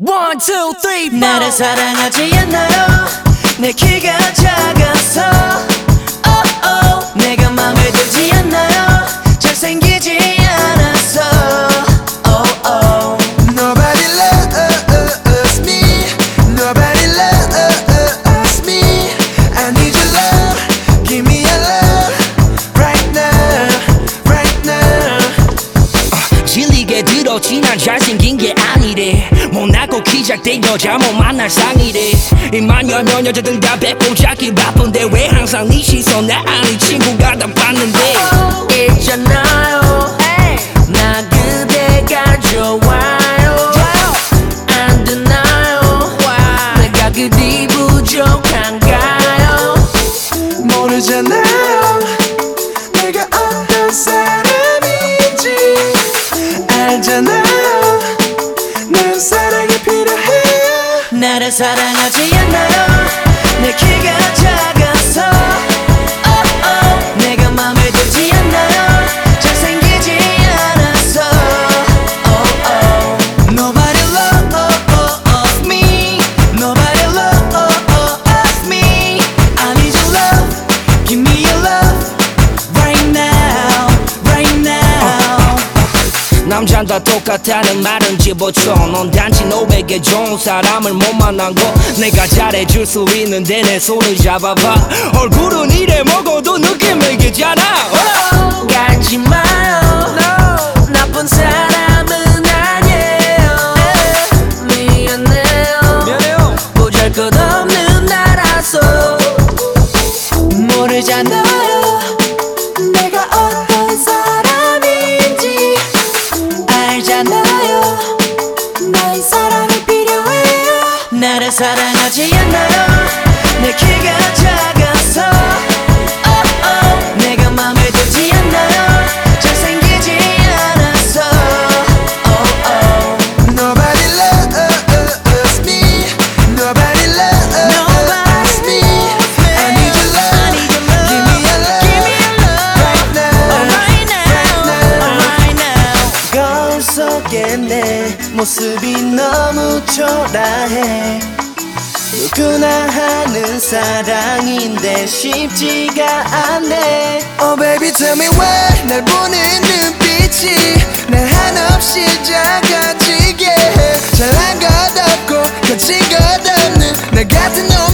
One, two, three, four. 나를 사랑하지 않나요 내 키가 작아서 들었지 난 잘생긴 게 아니래. 못나고 키 작대 여자 못 만날 상이래. 이만 열면 여자들 다 뱉고 자기 바쁜데 왜 항상 네 시선 나 아니 친구가 다 봤는데? 있잖아요. 나 그대가 좋아요. 안 되나요? 내가 그리 부족한가 나를 사랑하지 않나요. 내 키가 작아 남잔 다 똑같다는 말은 집어쳐. 넌 단지 너에게 좋은 사람을 못 만난 거. 내가 잘해줄 수 있는데 내 손을 잡아봐. 얼굴은 이래 먹어도 느낌은 이잖아. 가지 마요. 나쁜 사람은 아니에요. 미안해요. 보잘것없는 나라서. 모르잖아 알잖아요. 나의 사랑이 필요해요. 나를 사랑하지 않나요 모습이 너무 초라해. 누구나 하는 사랑인데 쉽지가 않네. Oh baby tell me why 날 보는 눈빛이 나 한없이 작아지게 해. 잘한 것 없고 거친 것 없는 나 같은 너.